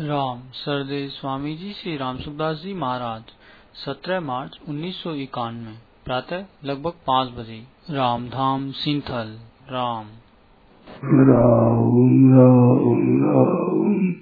राम सरदेव स्वामी जी श्री राम सुखदास जी महाराज 17 मार्च उन्नीस प्रातः लगभग पाँच बजे। रामधाम सिंथल, राम। राम राम।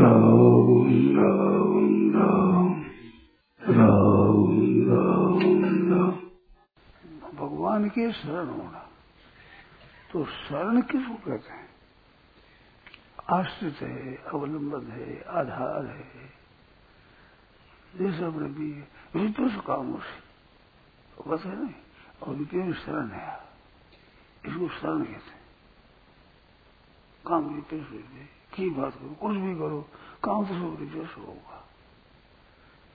राम राम राम। राम राम राम। भगवान के शरण होना तो शरण किसको कहते हैं? आश्रित है, अवलंबन है, आधार है। जैसे अपने भी विपुष काम से बस है नहीं और विपिन शरण है। इसको शरण कहते हैं। काम विपेश की बात करो? कुछ भी करो, काम तो सब विपेश होगा।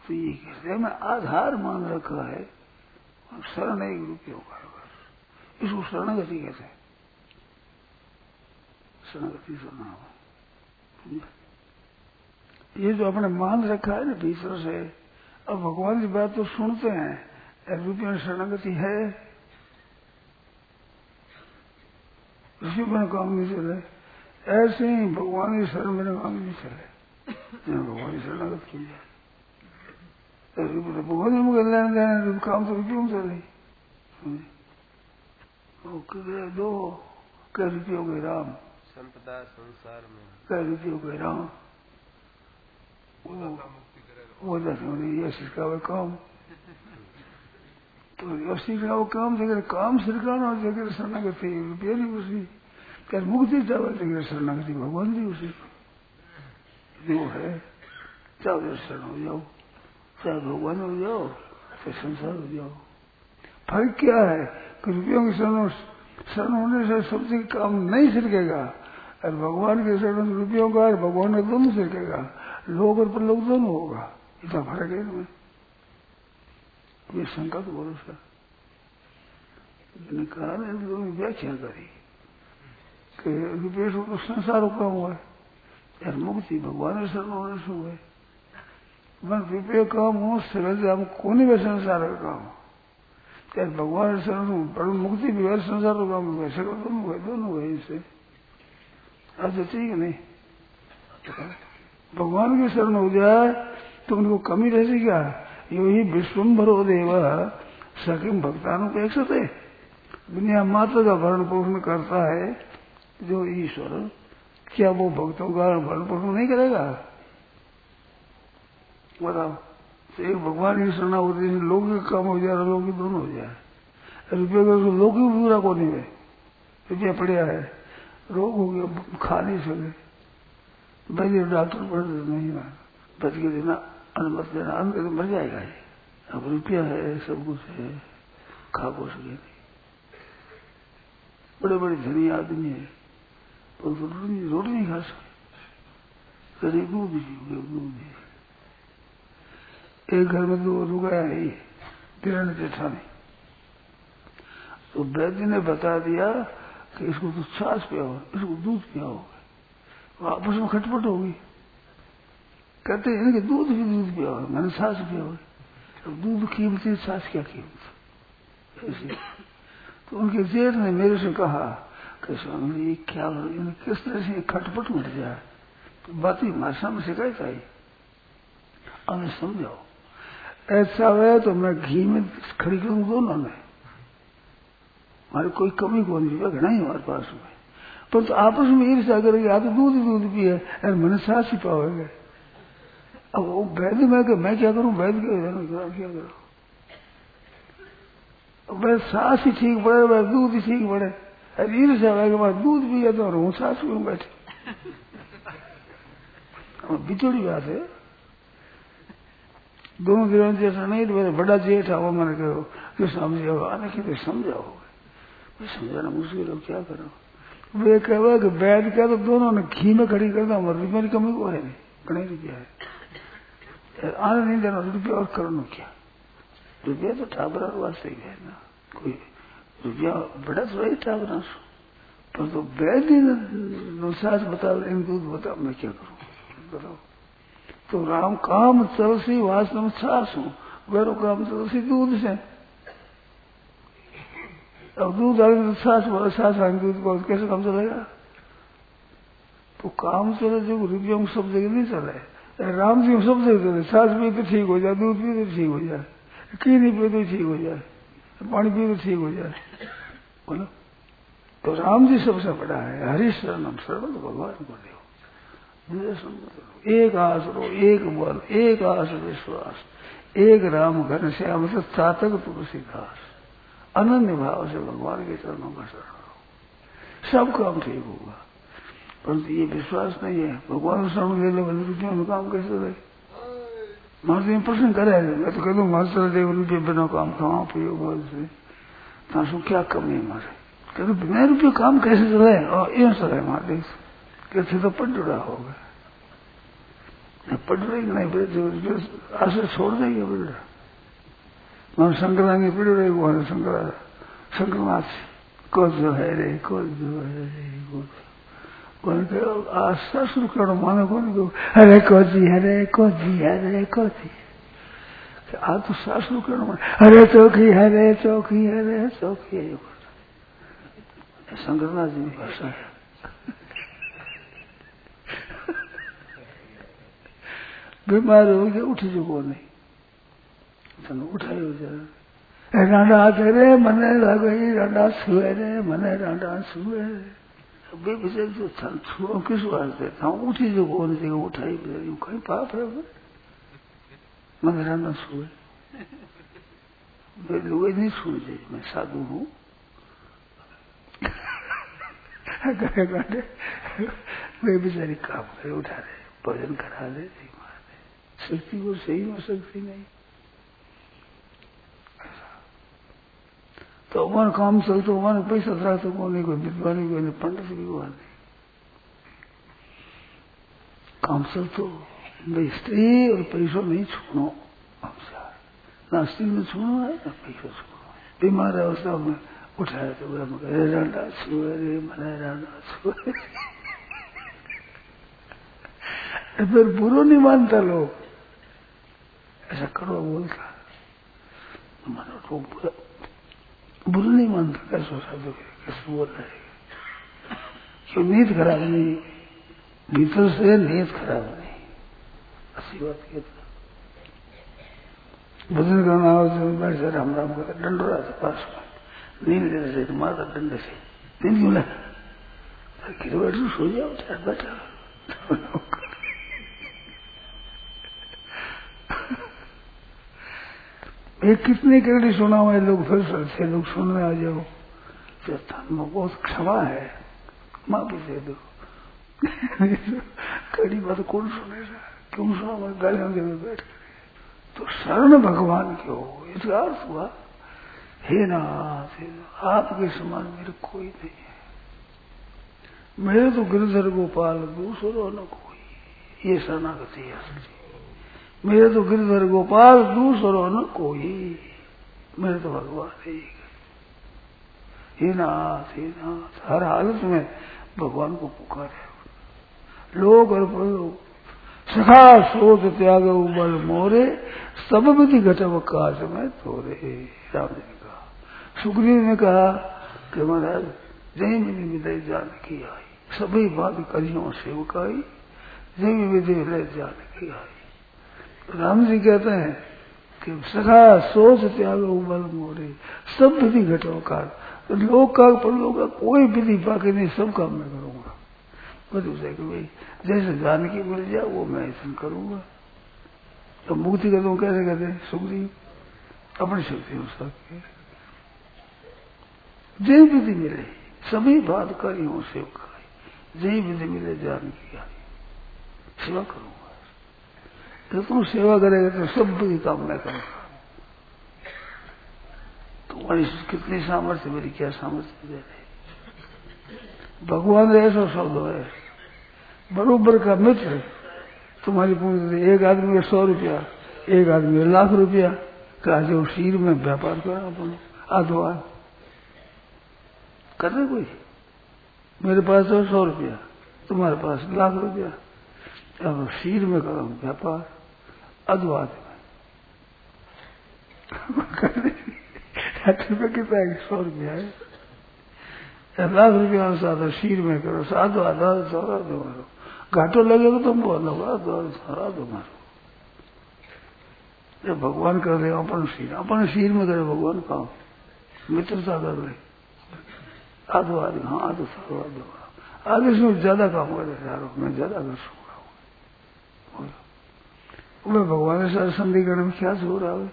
तो ये कहते हैं, मैं आधार मान रखा है शरण एक रुपये होगा। बस इसको शरणगति कहते हैं। शरणगति शरण होगा ये जो अपने मान रखा है ना भीतर से, अब भगवान की बात तो सुनते हैं रुपये शरणागति है। उसी पर काम नहीं चले ऐसे ही भगवान की शरण मेरे काम नहीं चले भगवान की शरणागत की जाए तो भगवान में कल्याण करना काम तो में चले दो, कह रुपये हो गए राम। संपदा संसार में। कै रुपये हो गए राम वो यश का वो काम। तो यश का वो काम जगह काम सरकार और जगह शरणागति रुपये उसी। क्या मुक्ति चावल जगह शरणागति भगवान जी उसी। जो है चाहे शरण हो जाओ। चाहे भगवान हो जाओ चाहे संसार हो जाओ। फ़र्क क्या है? कि रुपयों की शरण शरण होने से सबसे काम नहीं सिरकेगा। और भगवान के शरण रुपयों का और भगवान का दोनों से सिरकेगा लोग और पर लोग दोनों होगा। इतना फ़र्क है इनमें ये शंका तो भरोसा मैंने कहा ना व्याख्या करी कि रुपये से तो संसार का हुआ है। यार मुक्ति भगवान के शरण होने से हुआ है। मन रुपये काम हो सहज हम कोने में संसार का काम? भगवान शरण पर मुक्ति भी है, संसार का काम वैसे दोनों हुए दोनों हुए इससे आज ठीक नहीं? भगवान की शरण हो जाए तो उनको कमी रहेगी क्या? यो ही विश्वम्भरो देव सकिम भक्तानुपेक्षित है। दुनिया मात्र का भरण पोषण करता है जो ईश्वर, क्या वो भक्तों का भरण पोषण नहीं करेगा? बताओ तो एक भगवान की शरणा होती है लौकिक काम हो जाए, लोग दोनों हो जाए। रुपये का लौकिक पूरा को नहीं है। रुपया पड़िया है। रोग हो गया खा नहीं सके भाई डॉक्टर पढ़ नहीं बच के देना अनुमति देना तो मर जाएगा ये। अब रुपया है, सब कुछ है। खा को सके नहीं। बड़े बड़े धनी आदमी है। पर रोटी रोटी नहीं खा सके कभी दूध ही दूध ही। एक घर में दो रुकाया है किरण जेठानी तो वैद्य ने बता दिया कि इसको तो छाछ पियाओ इसको दूध पियाओ आपस में खटपट होगी कहते हैं कि दूध भी दूध पियाओ मैंने छाछ पियाओ अब दूध कीमती छाछ क्या कीमत? तो उनके जेठ ने मेरे से कहा कि, स्वामी जी, क्या किस तरह से खटपट मिट जाए? तो बात ही भाषा में शिकायत आई। अब समझाओ। ऐसा है तो मैं घी में खड़ी करूँ दोनों में हमारी कोई कमी को नहीं घना ही हमारे पास में पर तो आपस में ईर्षा करेंगे आप तो दूध ही दूध पिए अरे मैंने सांस ही पाओगे अब वो वैद्य मैं कि मैं क्या करूँ वैद्य क्या क्या करूँ? मैं सांस ही ठीक पड़े मैं दूध ही ठीक पड़े। अरे ईर्षा है कि मैं दूध पिए तो हूँ सांस पीऊँ बैठे? बिचड़ी बात है। दोनों दिनों जैसा नहीं तो मेरे बड़ा जेठ आओ, मैंने कहो कि समझाओ आने की तो समझाओ। समझाना मुश्किल हो, क्या करो? वे कहो कि बैठ के तो दोनों ने घी में खड़ी कर दो मेरी कमी को है कड़ी रुपया है। आने नहीं देना, रुपया और करो क्या? रुपया तो ठाकुर वास्ते ही है ना, कोई रुपया बड़ा तो वही ठाकुर पर तो बैठ दिन सास बता इन दूध बता, मैं क्या करूँ? बताओ। तो राम काम चलसी वास्तव में छास हूँ गैरो काम चलसी दूध से। अब दूध आगे तो सास छाछ आगे दूध को कैसे काम चलेगा? तो काम चले जो रुपये में सब जगह नहीं चले, राम जी सब जगह चले, सांस पी तो ठीक हो जाए, दूध पी तो ठीक हो जाए की नहीं पी तो ठीक हो जाए, पानी पी तो ठीक हो जाए। बोलो। तो राम जी सबसे बड़ा है, हरि शरण शरण तो भगवान को दो एक आसरो, एक बल, एक आस विश्वास, एक राम घन श्याम से चातक तुलसी घास अनन्य भाव से भगवान के चरणों का शरण सब काम ठीक होगा। परंतु ये विश्वास नहीं है। भगवान शरण ले लो रुपये में काम कैसे रहे मारे प्रश्न करे। मैं तो कह दू मार चल दे रुपये बिना काम खावा पियो बोल से तासु क्या कमी है मारे कहते बिना रुपये काम कैसे चले? और ये चले मारे कैसे तो पट जुड़ा होगा पट रही नहीं आशा छोड़ देंगे बिगड़ा वहाँ संक्रांति पीड़ित रही वो संक्रांत संक्रमा से कौन जो है रे कौन जो है रे तो आस्था शुरू करो माने कौन को अरे कोजी अरे कोजी अरे कोजी आ तो सास नु करो माने अरे चौकी अरे चौकी अरे चौकी ये बोलता संग्रहना जी की भाषा बीमार हो गया उठ जो नहीं। તને ઉઠાયો છે રાંડા કરે મને લાગે રાંડા સુવે રે મને રાંડા સુવે બે બીજા જો છુઓ કિસ વાસ્તે था उठी जो कौन से उठाई यू कहीं पाप है મને રાંડા સુવે मैं लोग नहीं सुन जाए मैं साधु हूँ वे बेचारी काम करे उठा रहे भजन करा दे शक्ति को सही में शक्ति नहीं तो हमारा काम चलतो हमारे पैसा રાખતો કોને કોઈ વિદ્વાની કોઈ पंडित भी हुआ नहीं काम चलतो भाई स्त्री और पैसों नहीं छूनो ना स्त्री में छूनो है ना पैसों छूनो बीमार अवस्था में उठाया तो वह मगर रांडा छुए रे मना रांडा छुए फिर बुरो नहीं मानता लोग ऐसा करो बोलता मानो तो बुरा नहीं मानता, कैसे साधु कैसे बोल रहे। क्यों नीयत खराब नहीं भीतर से नीयत खराब नहीं। अच्छी बात कहता भजन करना हो तो बैठ से राम राम कर दंड रहा था पास में, नींद लेने से माता दंड से, नींद क्यों किधर बैठ सो जाओ, चार बैठा एक कितने कड़ी सुना हुआ लोग, फिर से लोग सुनने आ जाओ। में बहुत क्षमा है। माफ़ी दे दो। कड़ी बात कौन सुनेगा क्यों सुना मैं गालियों के बैठ तो शरण भगवान के हो। इसका अर्थ हुआ। हे नाथ आपके समान मेरे कोई नहीं है। मेरे तो गिरधर गोपाल, दूसरो न कोई। ये शरणागति है मेरे तो गिरधर गोपाल दूसरो न कोई। मेरे तो भगवान एक हे नाथ हे नाथ, हर हालत में भगवान को पुकारे लोग और प्रयोग। सखा शोध त्याग, उबल, मोरे, सब विधि घटव काज में तोरे राम जी ने कहा। सुग्रीव ने कहा कि महाराज, जय मिली विदय जान की आई। सभी बात करियों सेवकाई जय विदय जान की आई। राम जी कहते हैं कि सखा, सोच त्याग उबल मोरे। सब विधि घटो काल। लोक का परलोक का कोई विधि बाकी नहीं, सब काम मैं करूँगा। बस उसे कि भाई, जैसे जानकी मिल जाए, वो मैं ऐसा करूँगा। तो मुक्ति का तुम कैसे कहते हैं? सुखदेव। अपनी शक्ति अनुसार जय विधि मिले, सभी बात करी हूँ सेवका जय विधि मिले जानकी आई सेवा करूँगा। तुम सेवा करेगा तो सब की काम मैं करूँगा। तुम्हारी कितनी सामर्थ्य, मेरी क्या सामर्थ्य दे रहे भगवान ऐसा शब्द है, बरोबर का मित्र, तुम्हारी पूरी एक आदमी का सौ रुपया, एक आदमी का लाख रुपया का जो शीर में व्यापार करना अपन आधवा करना कोई? मेरे पास तो सौ रुपया, तुम्हारे पास लाख रुपया, अब शीर में करो व्यापार। अधवाद साठ रुपये कितना है सौ रुपया है लाख रुपया सादा शीर में करो साधो आधा सारा दो मारो घाटो लगेगा तो बोलो दो सारा दो मारो जब भगवान कर रहे अपन शीर अपन शीर में करे भगवान काम मित्रता कर रहे आधो आधो हाँ आधो सारो आधो आगे से ज़्यादा काम करे यारो मैं ज़्यादा कर सकूँगा मैं भगवान के साथ संधि करने में क्या हो रहा है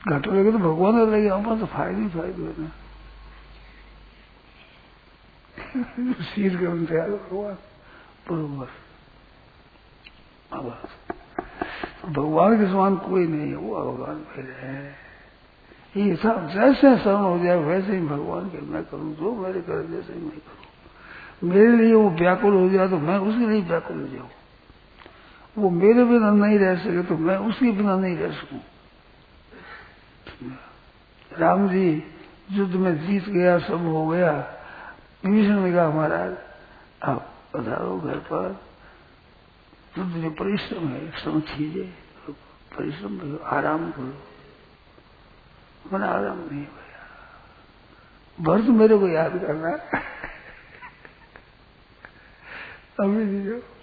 घाटो लगे तो भगवान लगे अपन तो फ़ायदे ही फ़ायदे है ना उन तैयार भगवान। बरोबर भगवान के समान कोई नहीं है, वो भगवान मेरे हैं। ये सब जैसे शरण हो जाए, वैसे ही भगवान के मैं करूँ, जो मेरे करे, जैसे ही मैं करूँ। मेरे लिए वो व्याकुल हो जाए तो मैं उसके लिए व्याकुल हो जाऊँ। वो मेरे बिना नहीं रह सके तो मैं उसके बिना नहीं रह सकूँ। राम जी, युद्ध में जीत गया, सब हो गया। विभीषण ने कहा, महाराज, आप पधारो घर पर। युद्ध जो परिश्रम है श्रम कीजिए। परिश्रम करो, आराम करो। मैंने आराम नहीं भैया भर तो मेरे को याद करना। अभी जो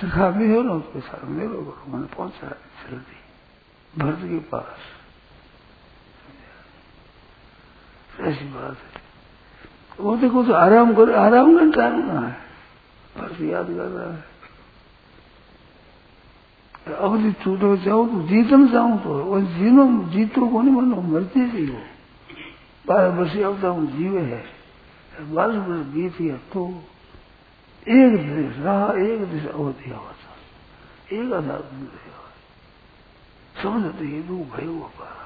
सखा भी हो ना उसके साथ मेरे को मैंने पहुँचा जल्दी। भरत के पास। ऐसी बात है। वो देखो तो आराम कर, आराम का टाइम कहाँ है? भरत याद कर रहा है। जी टूटो जाओ तो जीतन जाऊँ तो वो जीनो, जीतो को नहीं मानो, मरते जी हो। बारह वर्ष अब तो जीवे है। बारह वर्ष बीत गया तो एक देश एक देश अवधि हुआ था। एक आधार समझते दो भय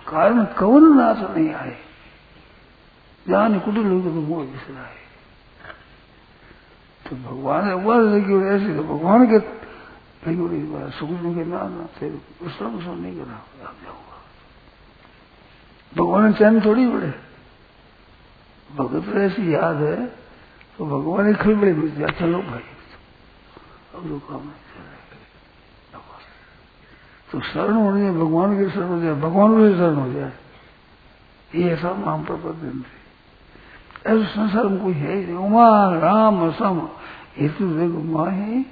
कारण कवन नाश नहीं आए। जान कुटुल लोग तो मोह बिसराए तो भगवान वह ऐसे तो भगवान के सुख के नाम फिर उसका कुछ नहीं करना जाऊँगा भगवान चैन थोड़ी बड़े भगत तो ऐसी याद है तो भगवान एक बड़े मिल गया चलो भाई। अब जो काम तो शरण होने जाए भगवान के शरण हो जाए भगवान के शरण हो जाए ये ऐसा नाम प्रबंधन थे। ऐसे संसार में कोई है नहीं। उमा, राम, सम, हेतु देखो माही,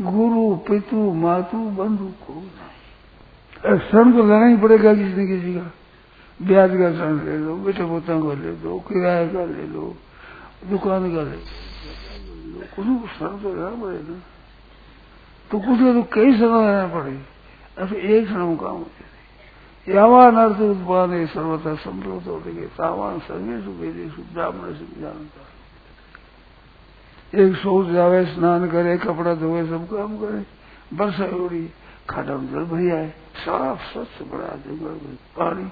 गुरु, पितु, मातु, बंधु को नहीं। शरण तो लेना ही पड़ेगा किसी न किसी का। ब्याज का शरण ले लो बेटे पोता का ले लो, किराए का ले लो दुकान का कुछ शरण तो लेना पड़ेगा तो कुछ तो कई शरण लेना पड़ेगा। ऐसे एक क्षण काम होते यावान अर्थ उत्पादन सर्वथा संप्रोत हो गए। तावान सर्वेशु वेदेशु ब्राह्मण से जानता एक सोच जावे, स्नान करे, कपड़ा धोए, सब काम करे। बरसा उड़ी खाटा में जल भरी आए साफ़, स्वच्छ, बड़ा जंगल में पानी।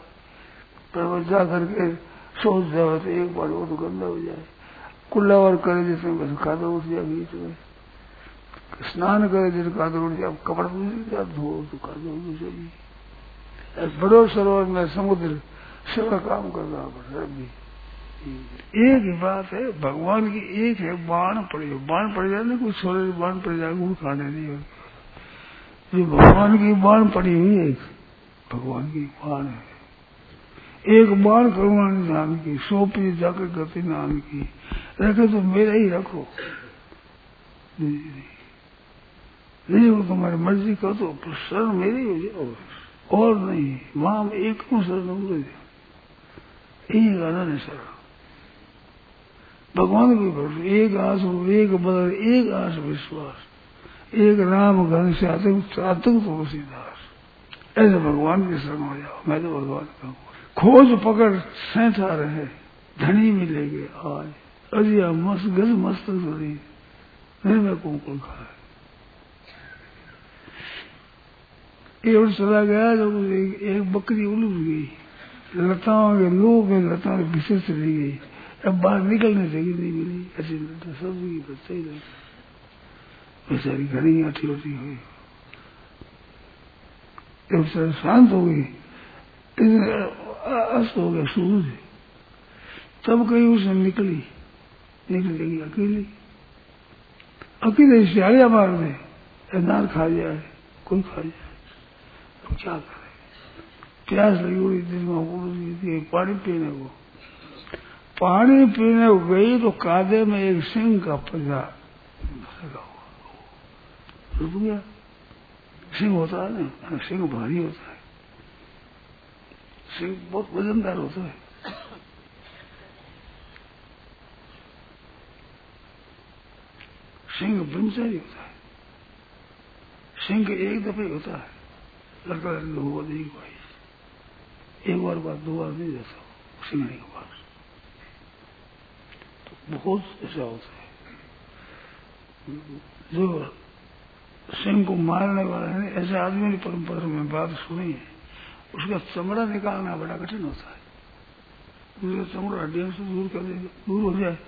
पर जा करके सोच जावे तो एक बार वो तो गंदा हो जाए। कुल्ला और करे जिसमें बस खादा उठ जाए बीच में स्नान करे जिस कादर उठ जाए कपड़ा जाए धो तो कादर उठ जाएगी बड़ो सरोवर में समुद्र सेवा काम कर रहा पड़ भी। एक ही बात है, भगवान की एक है, बाण पड़े बाण पड़ जाए ना, कोई छोरे बाण पड़ जाए गुड़ खाने नहीं हो जो भगवान की बाण पड़ी हुई है भगवान की बाण है। एक बाण करुणा निधान की सौंपी जाकर गति नाम की। रखे तो मेरा ही रखो। नहीं हो तुम्हारी मर्ज़ी कर तो शरण मेरी हो जाओ और नहीं माम एक शरण एक आनंद शरण। भगवान की भरोसे, एक आस एक बदल, एक आस विश्वास। एक राम घन से आतंक आतंक तुलसीदास ऐसे भगवान की शरण हो जाओ। मैं तो भगवान का खोज पकड़ सैठा रहे, धनी मिलेंगे आज। अजिया मस्त गज मस्त धरी निर्मय कुंकुल खाए एक चला गया जब एक, एक बकरी उलझ गई। लताओं के लोग में लताओं के पीछे चली गई। अब बाहर निकलने जगह नहीं मिली। ऐसी लता सब की बच्चा ही बेचारी घनी आठी उठी हुई। जब शांत हो गई। अस्त हो गया सूरज। तब कहीं उसने निकली। निकल लगी अकेली अकेले सियाड़िया मार दे नार खा जाए, कोई खा जाए तो क्या करे? प्यास लगी हुई दिल में पानी पीने को। पानी पीने को गई तो कादे में एक सिंह का पंजा लगा हुआ। रुक गया। सिंह होता है ना? सिंह भारी होता है। सिंह बहुत वजनदार होता है। सिंह ब्रह्मचारी होता है। सिंह एक दफे होता है। लड़का लड़की हुआ नहीं भाई एक बार बात दो बार नहीं जाता सिंह के पास तो बहुत ऐसा होता है। जो सिंह को मारने वाला है, ऐसे आदमी की परंपरा में बात सुनी है। उसका चमड़ा निकालना बड़ा कठिन होता है। उसका चमड़ा हड्डियों से दूर कर दूर हो जाए,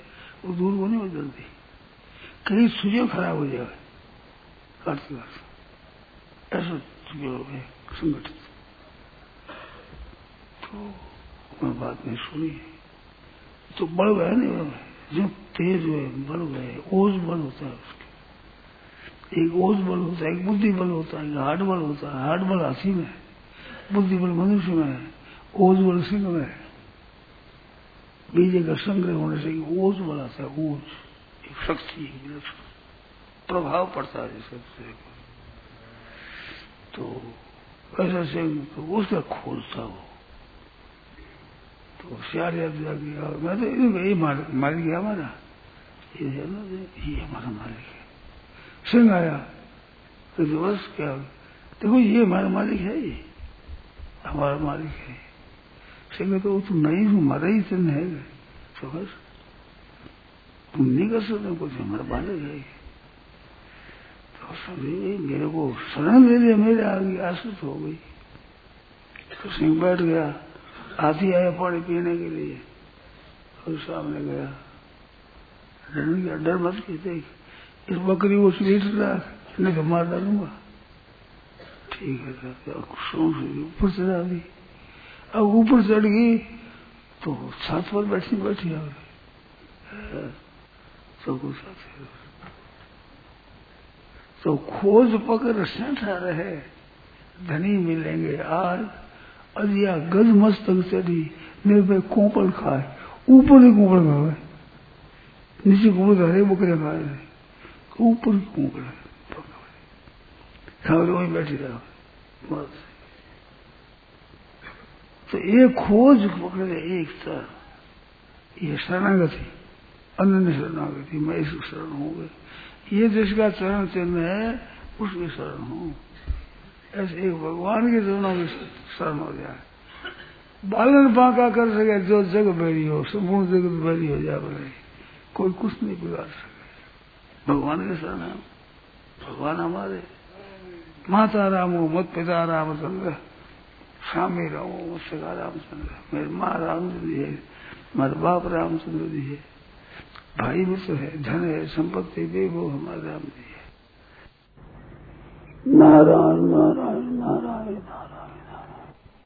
वो दूर होने में जल्दी। कहीं सूर्य खराब हो जाए। करते करते ऐसा संगठित। तो मैं बात नहीं सुनी। तो बल है नहीं जो तेज है बल है ओज बल होता है उसके। एक ओज बल होता है, एक बुद्धि बल होता है, एक हार्ड बल होता है। हार्ड बल हाथी में बुद्धि बल मनुष्य में है। ओज बल सिंह में है। बीजे का संग्रह होने से ओज बल आता है, ओज। एक शक्ति प्रभाव पड़ता है सबसे तो ऐसा से तो उसका खोज था वो। तो होशियार मैं तो ये मार मार गया हमारा। ये ये हमारा मालिक है। सिंह आया तो बस क्या, देखो ये हमारा मालिक है ये। हमारा मालिक है। सिंह तो तुम नहीं हूँ, मरा ही सिंह है। तो बस तुम नहीं कर सकते, कुछ हमारा मालिक है। तो सभी मेरे को शरण दे दिया मेरे आगे आश्रित हो गई। तो सिंह बैठ गया, हाथी आया पानी पीने के लिए, और सामने गया। डर गया, डर मत के देख इस बकरी को सीट रहा नहीं तो मार डालूँगा। ठीक है सर ऊपर चढ़ा दी। अब ऊपर चढ़ गई तो छत पर बैठी बैठी आ गई। सब कुछ साथ तो खोज पकड़ सेठा रहे, धनी मिलेंगे आज अजिया गज मस्तक चढ़ी पे कोपल खाए, ऊपर ही कोपल खाए। नीचे कोपल खा रहे बकरे खा रहे ऊपर ही कोपल खा वहीं बैठी रहा। बस। तो एक खोज पकड़े एक सर। ये शरणागति। अन्य शरणागति मैं इस शरण हो ये जिसका चरण चिन्ह है उसकी शरण हूँ। ऐसे एक भगवान के चरणों की शरण हो जाए बालन बांका कर सके, जो जग बैरी हो, संपूर्ण जगत बैरी हो जाए बोले कोई कुछ नहीं बिगाड़ सके। भगवान के शरण है। भगवान हमारे। माता राम हो मत पिता रामचंद्र स्वामी राम हो मत सका रामचंद्र मेरी माँ रामचंद्र जी है, मेरे बाप रामचंद्र जी है। भाई भी तो है, धन है, संपत्ति भी वो हमारे राम जी है। नारायण नारायण नारायण।